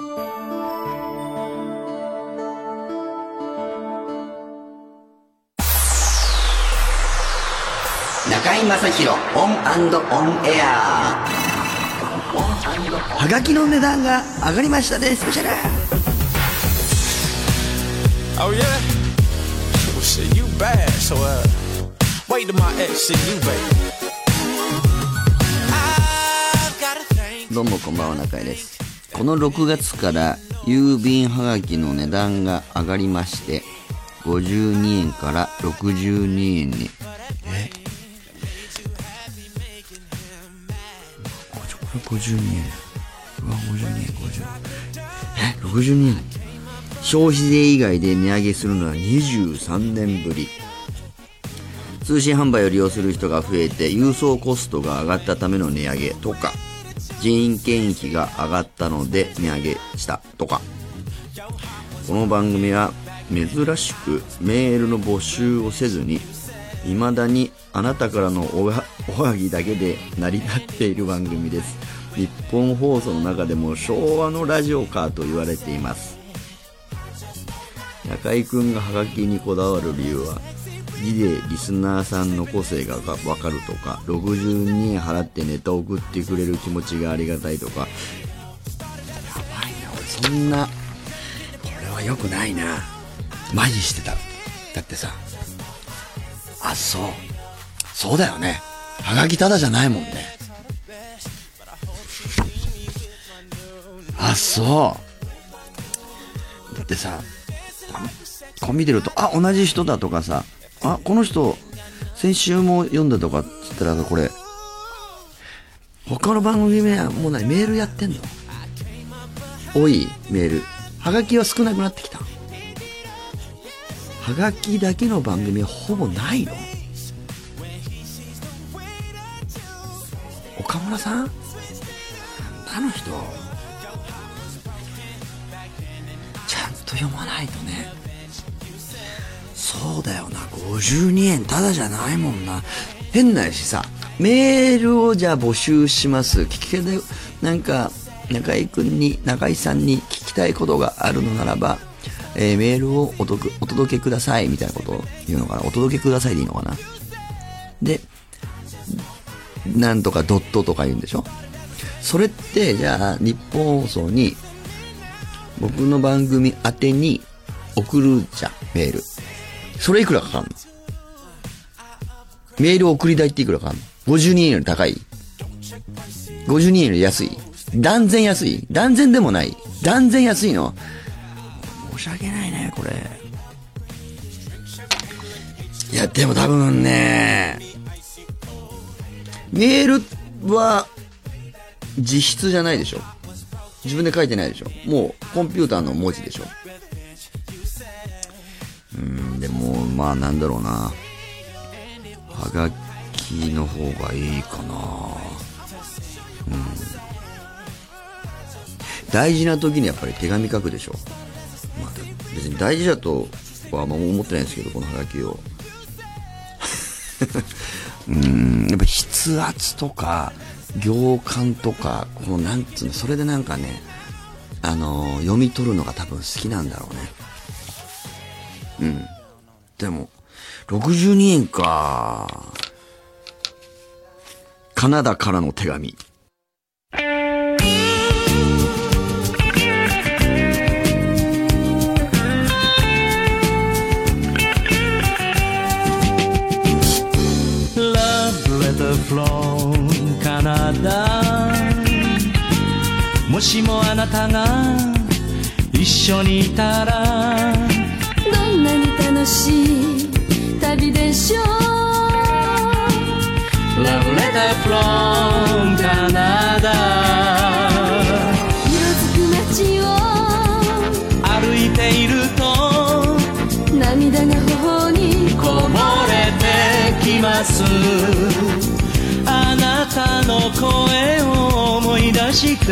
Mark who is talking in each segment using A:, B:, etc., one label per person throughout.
A: 中井正広オンオンエア
B: はがきの値段が上がりましたねスペシャル
C: Oh yeah? Well shit, you bad, so uh wait till my ex see you, baby.
B: どうもこんばんは中井ですこの6月から郵便はがきの値段が上がりまして52円から62円に。え？これ52円。うわ52円50え？62円。消費税以外で値上げするのは23年ぶり。通信販売を利用する人が増えて郵送コストが上がったための値上げとか人件費が上がったので値上げしたとか。この番組は珍しくメールの募集をせずに未だにあなたからのおがおはぎだけで成り立っている番組です。日本放送の中でも昭和のラジオかと言われています。中居君がハガキにこだわる理由は字でリスナーさんの個性がわかるとか62円払ってネタを送ってくれる気持ちがありがたいとか。やばいな俺そんなこれは良くないな。マジしてた。だってさあそう。そうだよね。ハガキただじゃないもんね。あそう。だってさこう見てるとあ同じ人だとかさあこの人先週も読んだとかっつったらこれ他の番組はもう何メールやってんの？多いメール。はがきは少なくなってきた。はがきだけの番組はほぼないの？岡村さん？あの人ちゃんと読まないとね。そうだよな。52円ただじゃないもんな。変なしさ。メールをじゃあ募集します。聞き手でなんか中居君に中居さんに聞きたいことがあるのならば、えー、メールをおお届けくださいみたいなことを言うのかな。お届けくださいでいいのかな。でなんとかドットとか言うんでしょ？それってじゃあ日本放送に僕の番組宛てに送るじゃんメール。それいくらかかんの？メール送り代っていくらかかんの ?52 円より高い ?52 円より安い？断然安い？断然でもない？断然安いの？申し訳ないね、これ。いや、でも多分ね、メールは実質じゃないでしょ。自分で書いてないでしょ。もうコンピューターの文字でしょ。うん、でも、まあなんだろうな。はがきの方がいいかな。うん。大事な時にやっぱり手紙書くでしょ。まあ、別に大事だとはあんま思ってないんですけど、このはがきを。うん、やっぱ筆圧とか、行間とか、このなんつうの、それでなんかね、あのー、読み取るのが多分好きなんだろうね。うん。でも、62円か。カナダからの手紙。
D: Love letter from Canada もしもあなたが一緒にいたら
E: 楽しい旅でしょう。
D: Love letter from Canada.
E: 色づく街を。
D: 歩いていると
E: 涙が頬に
D: こぼれてきます。あなたの声を思い出して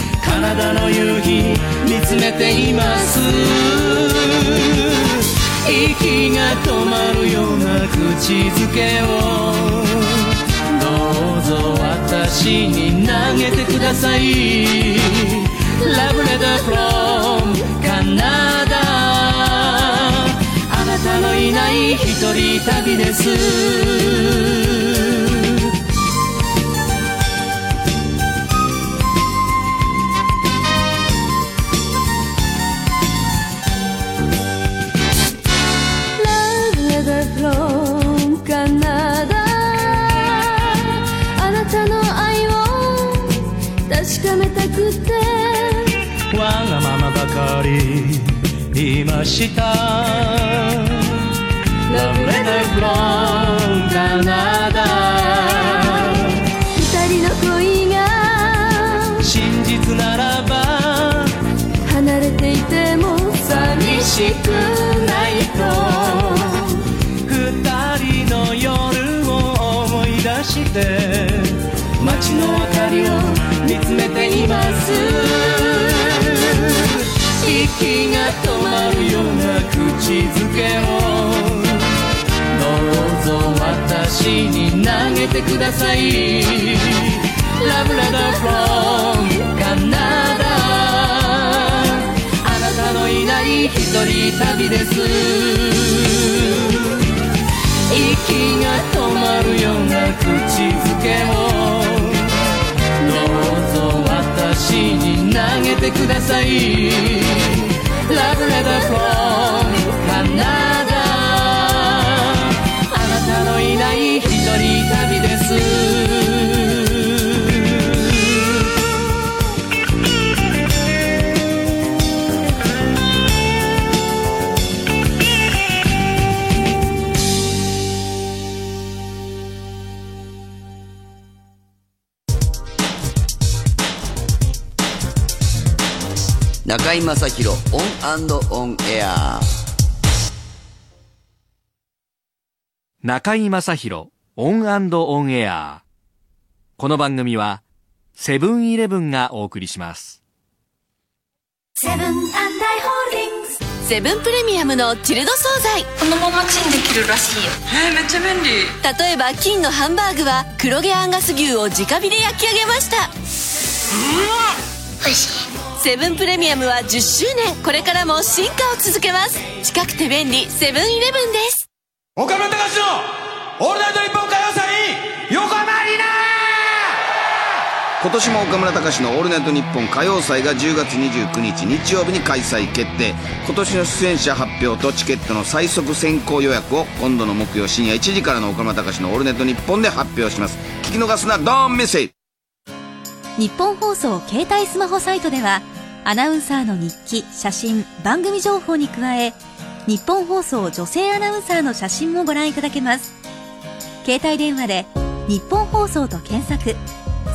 D: カナダの夕日見つめています。息が止まるような口づけを。どうぞ私に投げてください。ラブレターフロムカナダあなたのいない一人旅です。わがままばかり言いました。ラブレターフロムカナダ。
E: 二人の恋が
D: 真実ならば
E: 離れていても寂しくないと。
D: 二人の夜を思い出して街の明かりを見つめています止まるような口づけを。どうぞ私に投げてください。ラブレターフロムカナダ。あなたのいない一人旅です。息が止まるような口づけを。どうぞ私に投げてください。ラブ
B: 正広 ON AND ON AIR。
F: 中居正広 ON AND ON AIR。この番組はセブンイレブンがお送りします。
E: セブンアイ・ホールディングス
G: セブンプレミアムのチルド惣菜。
H: このままチンできるらしいよ。えー、めっちゃ便利。
G: 例えば金のハンバーグは黒毛アンガス牛を直火で焼き上げました。
H: おいしい
G: セブンプレミアムは10周年これからも進化を続けます。近くて便利セブンイレブンです。
C: 岡村隆史のオールナイトニッポン歌謡祭。横浜アリーナ
B: 今年も岡村隆史の「オールナイトニッポン歌謡祭」が10月29日日曜日に開催決定。今年の出演者発表とチケットの最速先行予約を今度の木曜深夜1時からの岡村隆史の「オールナイトニッポン」で発表します。聞き逃すなドーンメッセージ
I: ニッポン放送携帯スマホサイトではアナウンサーの日記写真番組情報に加えニッポン放送女性アナウンサーの写真もご覧いただけます。携帯電話で「ニッポン放送」と検索。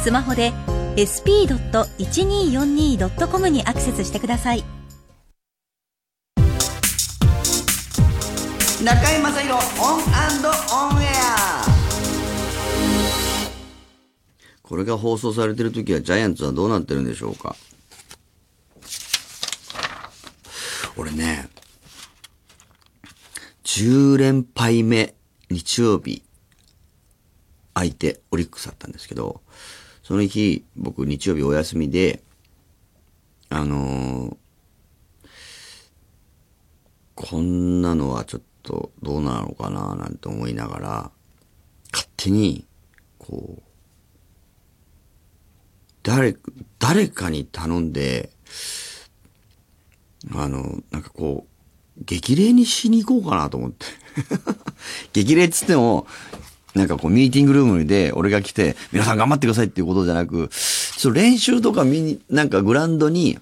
I: スマホで sp.1242.com にアクセスしてください。
A: 中居正広オンオンエア。
B: これが放送されてる時はジャイアンツはどうなってるんでしょうか？俺ね、10連敗目、日曜日、相手、オリックスだったんですけど、その日、僕日曜日お休みで、あのーこんなのはちょっとどうなのかななんて思いながら、勝手に、こう、誰、誰かに頼んで、あの、なんかこう、激励にしに行こうかなと思って。激励っつっても、なんかこうミーティングルームで俺が来て、皆さん頑張ってくださいっていうことじゃなく、その練習とか見に、なんかグラウンドに、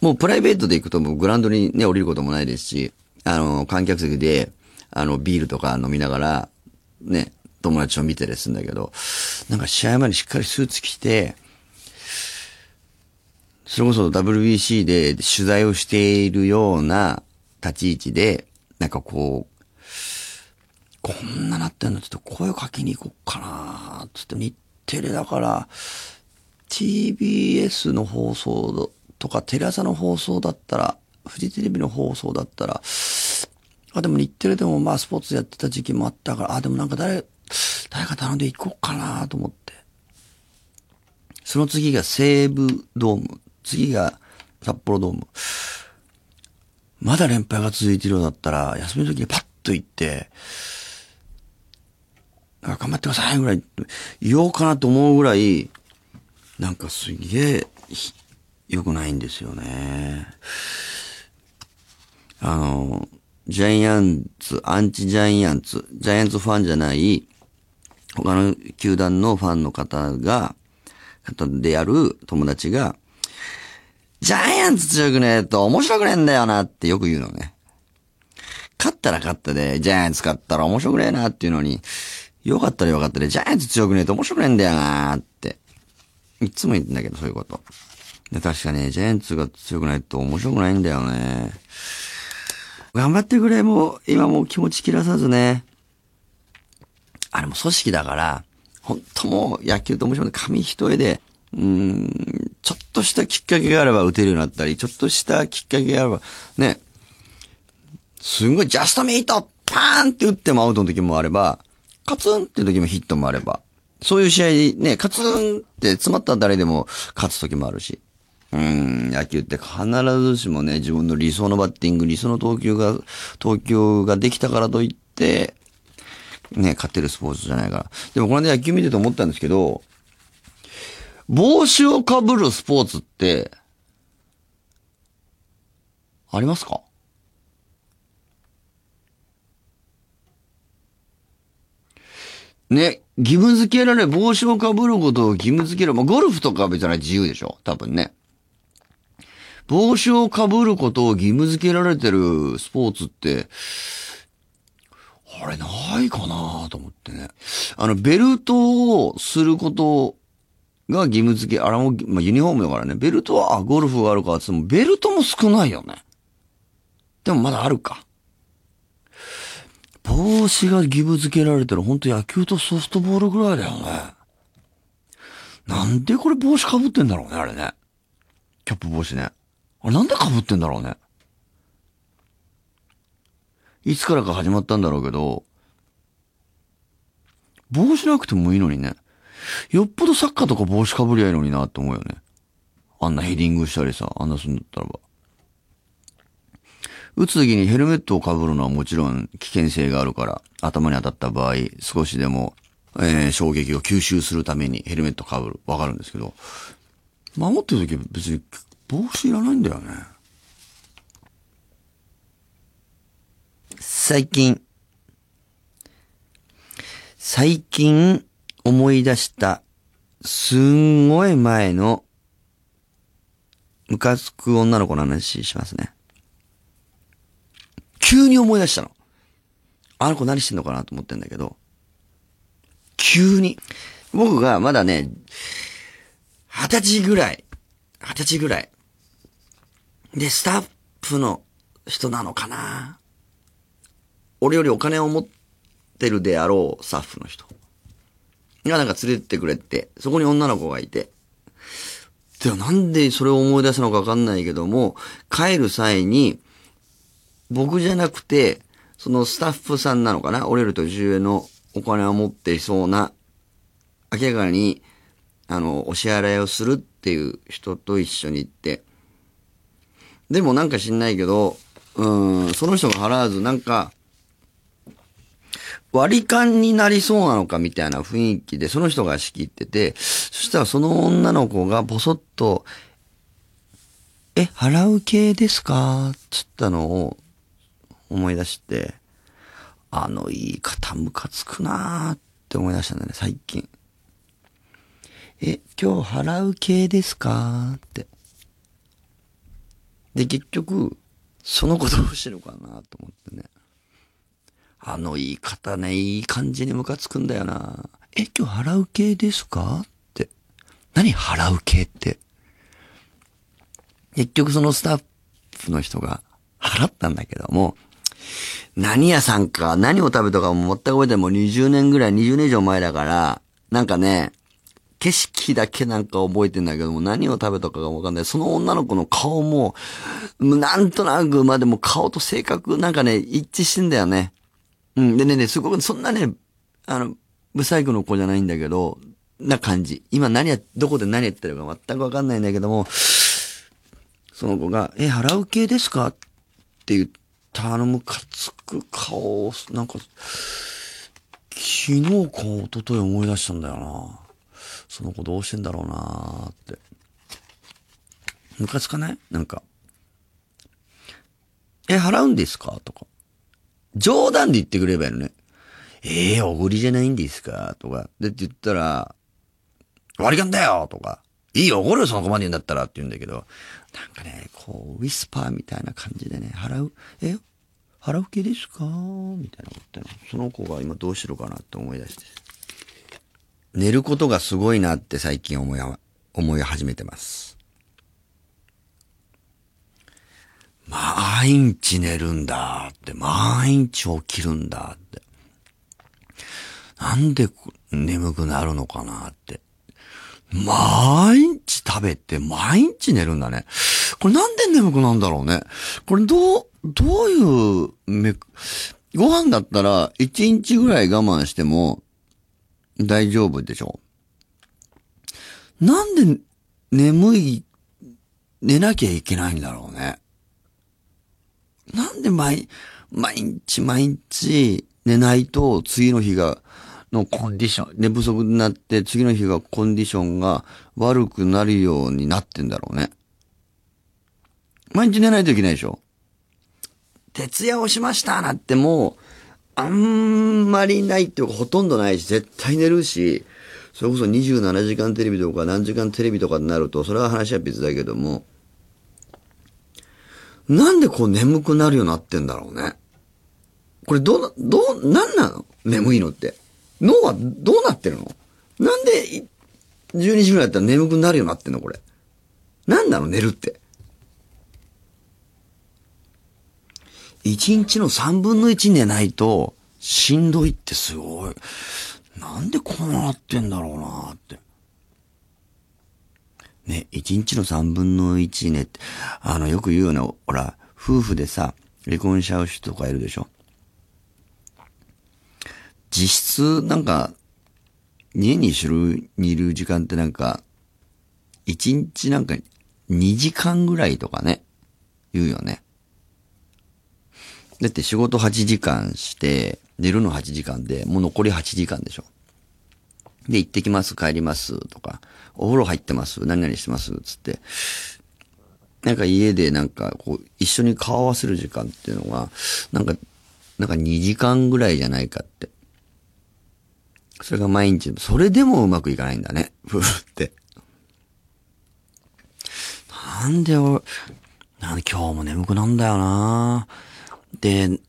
B: もうプライベートで行くともグラウンドにね、降りることもないですし、あの、観客席で、あの、ビールとか飲みながら、ね、友達を見てでするんだけど、なんか試合前にしっかりスーツ着て、それこそ WBC で取材をしているような立ち位置で、なんかこう、こんななってんのちょっと声をかけに行こうかなつって日テレだから、TBS の放送とかテレ朝の放送だったら、フジテレビの放送だったら、あ、でも日テレでもまあスポーツやってた時期もあったから、あ、でもなんか誰、誰か頼んで行こうかなと思って。その次が西武ドーム、次が札幌ドーム。まだ連敗が続いてるようだったら、休みの時にパッと行って、頑張ってくださいぐらい言おうかなと思うぐらい、なんかすげえ良くないんですよね。あの、ジャイアンツ、アンチジャイアンツ、ジャイアンツファンじゃない、他の球団のファンの方が、方である友達が、ジャイアンツ強くねえと面白くねえんだよなってよく言うのね。勝ったら勝ったで、ジャイアンツ勝ったら面白くねえなっていうのに、よかったらよかったで、ジャイアンツ強くねえと面白くねえんだよなって。いつも言ってんだけど、そういうこと。で、確かね、ジャイアンツが強くないと面白くないんだよね。頑張ってくれ、もう、今もう気持ち切らさずね。あれも組織だから、本当もう野球と面白い紙一重で、うん、ちょっとしたきっかけがあれば打てるようになったり、ちょっとしたきっかけがあれば、ね、すんごいジャストミートパーンって打ってもアウトの時もあれば、カツンって時もヒットもあれば、そういう試合にね、カツンって詰まった誰でも勝つ時もあるし。うん、野球って必ずしもね、自分の理想のバッティング、理想の投球が、投球ができたからといって、ね、勝てるスポーツじゃないから。でもこの間野球見てて思ったんですけど、帽子をかぶるスポーツって、ありますか？ね、義務付けられ、帽子をかぶることを義務付ける。まあ、ゴルフとかは別に自由でしょ？多分ね。帽子をかぶることを義務付けられてるスポーツって、あれないかなと思ってね。あの、ベルトをすることが義務付け、あれも、まあ、ユニフォームだからね。ベルトは、あ、ゴルフがあるかって言っても、ベルトも少ないよね。でもまだあるか。帽子が義務付けられてる、本当野球とソフトボールぐらいだよね。なんでこれ帽子かぶってんだろうね、あれね。キャップ帽子ね。あれなんでかぶってんだろうね。いつからか始まったんだろうけど、帽子なくてもいいのにね。よっぽどサッカーとか帽子かぶりゃいいのになって思うよね。あんなヘディングしたりさ、あんなすんだったらば。打つ時にヘルメットをかぶるのはもちろん危険性があるから、頭に当たった場合、少しでも、えー衝撃を吸収するためにヘルメットかぶる。わかるんですけど、守ってる時は別に帽子いらないんだよね。最近、最近思い出した、すんごい前の、ムカつく女の子の話しますね。急に思い出したの。あの子何してんのかなと思ってんだけど、急に。僕がまだね、二十歳ぐらい、二十歳ぐらい。で、スタッフの人なのかな俺よりお金を持ってるであろうスタッフの人がなんか連れてってくれて、そこに女の子がいて、ではなんでそれを思い出すのかわかんないけども、帰る際に、僕じゃなくて、そのスタッフさんなのかな俺より年上のお金を持っていそうな、明らかに、あの、お支払いをするっていう人と一緒に行って、でもなんか知んないけど、うん、その人が払わず、なんか、割り勘になりそうなのかみたいな雰囲気で、その人が仕切ってて、そしたらその女の子がボソッと、え、払う系ですか？つったのを思い出して、あの言い方ムカつくなーって思い出したんだね、最近。え、今日払う系ですか？って。で、結局、その子どうしてるかなと思ってね。あの言い方ね、いい感じにムカつくんだよな。え、今日払う系ですか？って。何？払う系って？結局そのスタッフの人が払ったんだけども、何屋さんか？何を食べたかも全く覚えてもう20年ぐらい、20年以上前だから、なんかね、景色だけなんか覚えてんだけども、何を食べたかがわかんない。その女の子の顔も、なんとなく、まあでも顔と性格なんかね、一致してんだよね。うん。でね、ね、すごく、そんなね、あの、ブサイクの子じゃないんだけど、な感じ。今何や、どこで何やってるか全くわかんないんだけども、その子が、え、払う系ですか？って言ったあのムカつく顔、なんか、昨日か一昨日思い出したんだよな。その子どうしてんだろうなーって。ムカつかない？なんか。え、払うんですか？とか。冗談で言ってくれればいいのね。ええー、おごりじゃないんですか？とか。でって言ったら、割り勘だよとか。いいよ、おごるよ、その子まで言うんだったらって言うんだけど、なんかね、こう、ウィスパーみたいな感じでね、払う、え、払う気ですか？みたいなこと言ったの。その子が今どうしろかなって思い出して。寝ることがすごいなって最近思い、思い始めてます。毎日寝るんだって、毎日起きるんだって。なんで眠くなるのかなって。毎日食べて、毎日寝るんだね。これなんで眠くなんだろうね。これどう、どういうめ、ご飯だったら1日ぐらい我慢しても大丈夫でしょなんで眠い、寝なきゃいけないんだろうね。なんで毎、毎日毎日寝ないと次の日が、のコンディション、寝不足になって次の日がコンディションが悪くなるようになってんだろうね。毎日寝ないといけないでしょ徹夜をしましたなってもう、あんまりないっていうかほとんどないし、絶対寝るし、それこそ27時間テレビとか何時間テレビとかになると、それは話は別だけども、なんでこう眠くなるようになってんだろうね。これどうな、どう、なんなの？眠いのって。脳はどうなってるの？なんで、12時ぐらいだったら眠くなるようになってんの？これ。なんなの？寝るって。1日の3分の1寝ないと、しんどいってすごい。なんでこうなってんだろうなって。ね、1日の3分の1ね、あの、よく言うよね、ほら、夫婦でさ、離婚しちゃう人とかいるでしょ。実質、なんか、家にする、にいる時間ってなんか、1日なんか2時間ぐらいとかね、言うよね。だって仕事8時間して、寝るの8時間で、もう残り8時間でしょ。で、行ってきます、帰ります、とか、お風呂入ってます、何々してます、つって。なんか家でなんか、こう、一緒に顔合わせる時間っていうのが、なんか、なんか2時間ぐらいじゃないかって。それが毎日、それでもうまくいかないんだね、夫婦って。なんで俺、なんで今日も眠くなんだよなで、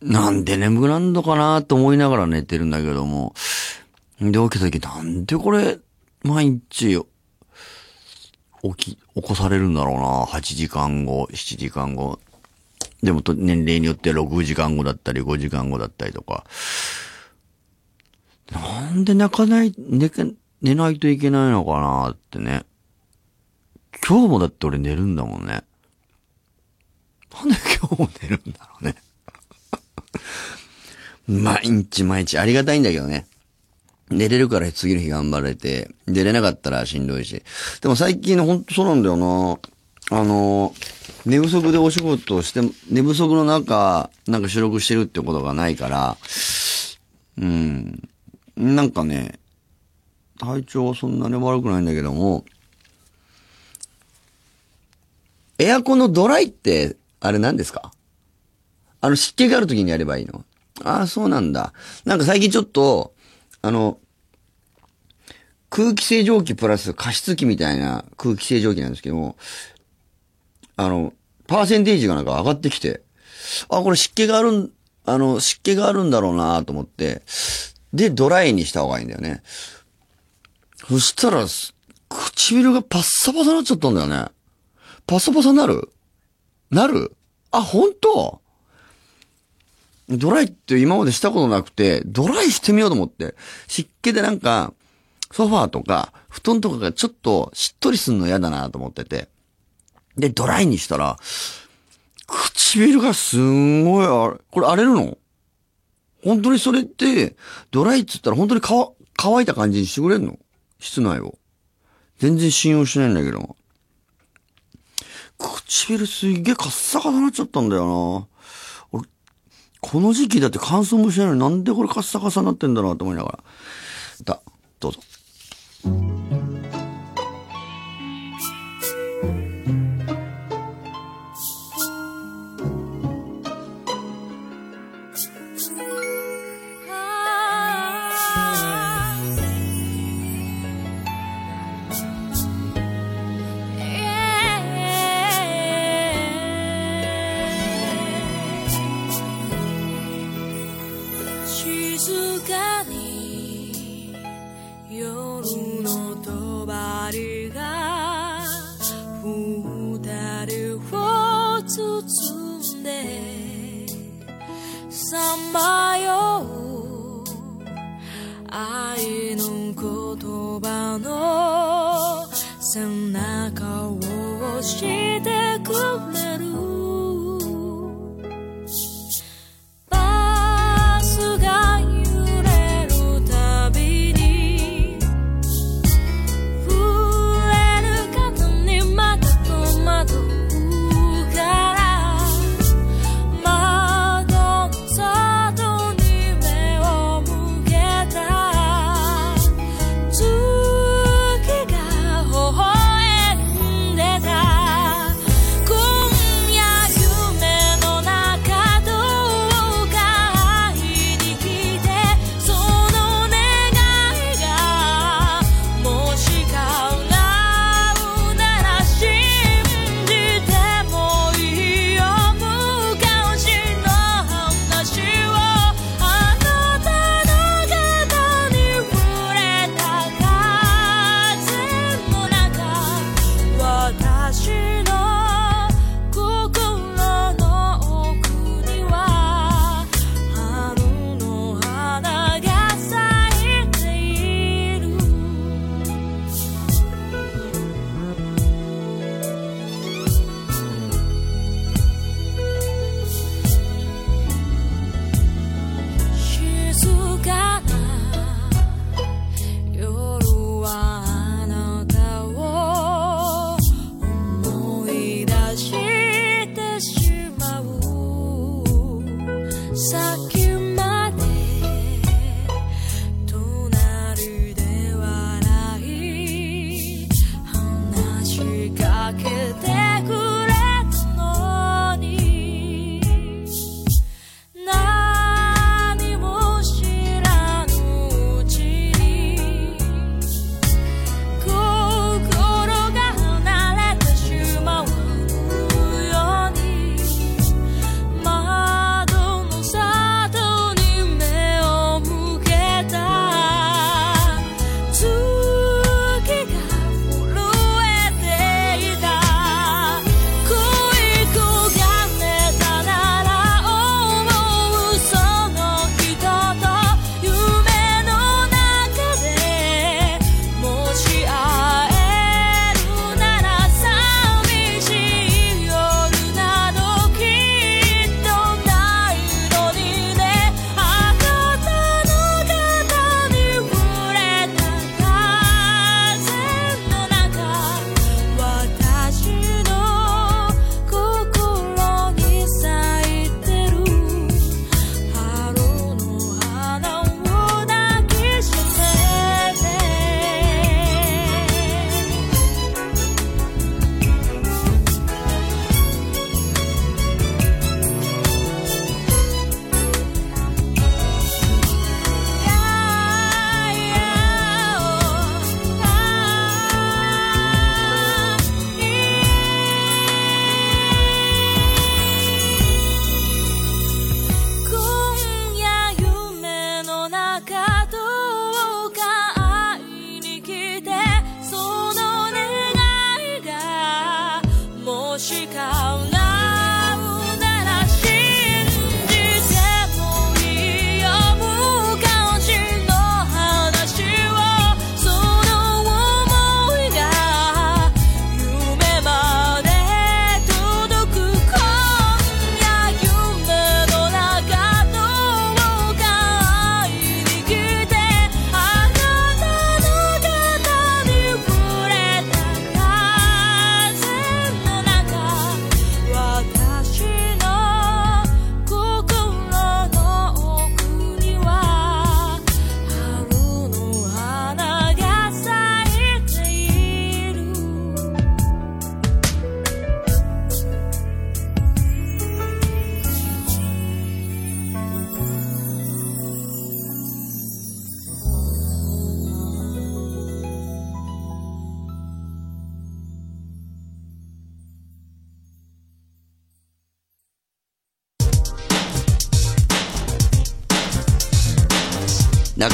B: なんで眠くなんのかなと思いながら寝てるんだけども、で、起きた時なんでこれ、毎日、起き、起こされるんだろうな ?8 時間後、7時間後。でも、年齢によって6時間後だったり、5時間後だったりとか。なんで泣かない、寝か、寝ないといけないのかなってね。今日もだって俺寝るんだもんね。なんで今日も寝るんだろうね。毎日毎日ありがたいんだけどね。寝れるから次の日頑張れて、出れなかったらしんどいし。でも最近ほんとそうなんだよな。あの、寝不足でお仕事をして、寝不足の中、なんか収録してるってことがないから、うん。なんかね、体調はそんなに悪くないんだけども、エアコンのドライって、あれ何ですか？あの湿気がある時にやればいいの？ああ、そうなんだ。なんか最近ちょっと、あの、空気清浄機プラス加湿器みたいな空気清浄機なんですけども、あの、パーセンテージがなんか上がってきて、あ、これ湿気があるん、あの、湿気があるんだろうなと思って、で、ドライにした方がいいんだよね。そしたら、唇がパッサパサになっちゃったんだよね。パッサパサになる？なる？あ、本当？ドライって今までしたことなくて、ドライしてみようと思って。湿気でなんか、ソファーとか、布団とかがちょっとしっとりすんの嫌だなと思ってて。で、ドライにしたら、唇がすんごい、あれ、これ荒れるの？本当にそれって、ドライっつったら本当にか乾いた感じにしてくれんの？室内を。全然信用しないんだけど。唇すげえカッサカサなっちゃったんだよな。俺、この時期だって乾燥もしないのになんでこれカッサカサになってんだなと思いながら。だ、どうぞ。
E: Mm-hmm.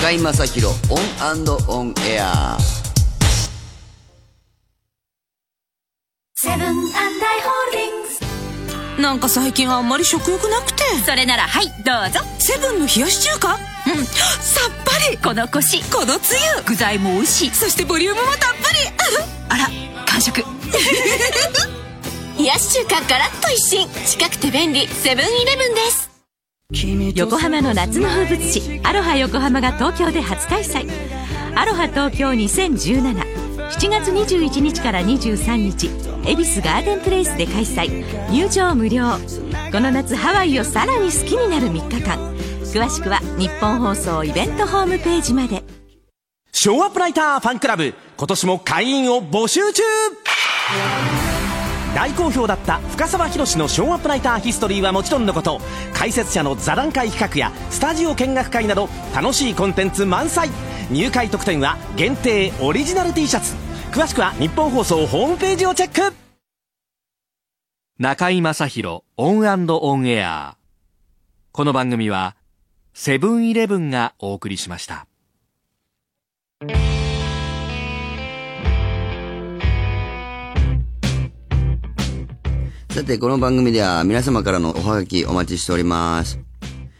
E: 中
B: 居正広オンオンエア
E: セブンアイ・ホールディングス
G: なんか最近あんまり食欲なくて。
I: それならはいどうぞ。
G: セブンの冷やし中華？うん。さっぱり。
I: このコシ。
G: このつゆ。
I: 具材も美味しい。
G: そしてボリュームもたっぷり。
I: あら完食。
G: 冷やし中華ガラッと一新。近くて便利。セブンイレブンです
J: 横浜の夏の風物詩アロハ横浜が東京で初開催。アロハ東京20177月21日から23日恵比寿ガーデンプレイスで開催。入場無料。この夏ハワイをさらに好きになる3日間。詳しくは日本放送イベントホームページまで。
K: ショーアップライターファンクラブ今年も会員を募集中。大好評だった深沢宏のショーアップライターヒストリーはもちろんのこと解説者の座談会企画やスタジオ見学会など楽しいコンテンツ満載。入会特典は限定オリジナル T シャツ。詳しくはニッポン放送ホームページをチェック。
F: 中居正広オンオンエア。この番組はセブンイレブンがお送りしました。
B: さて、この番組では皆様からのおはがきお待ちしております。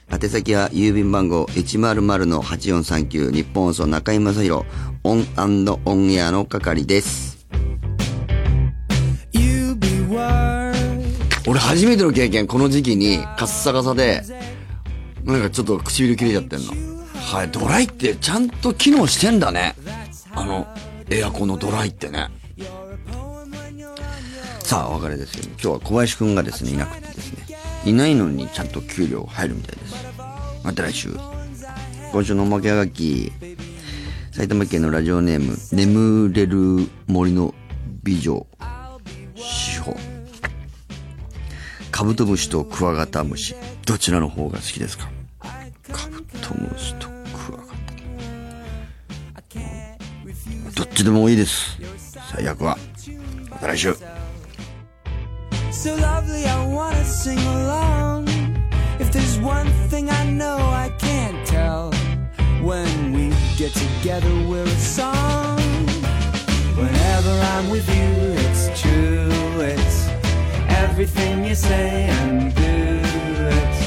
B: 宛先は郵便番号100-8439ニッポン放送中居正広 ON AND ON AIR の係です。俺初めての経験、この時期にカッサカサで、なんかちょっと唇切れちゃってんの。はい、ドライってちゃんと機能してんだね。あの、エアコンのドライってね。さあ、お別れですけど、今日は小林くんがですね、いなくてですね、いないのにちゃんと給料入るみたいです。また来週。今週のおまけはがき、埼玉県のラジオネーム、眠れる森の美女、志保。カブトムシとクワガタムシ、どちらの方が好きですか？カブトムシとクワガタ。どっちでもいいです。最悪は。また来週。
L: so lovely, I wanna sing along. If there's one thing I know, I can't tell. When we get together, we're a song. Whenever I'm with you, it's true. It's everything you say and do. It's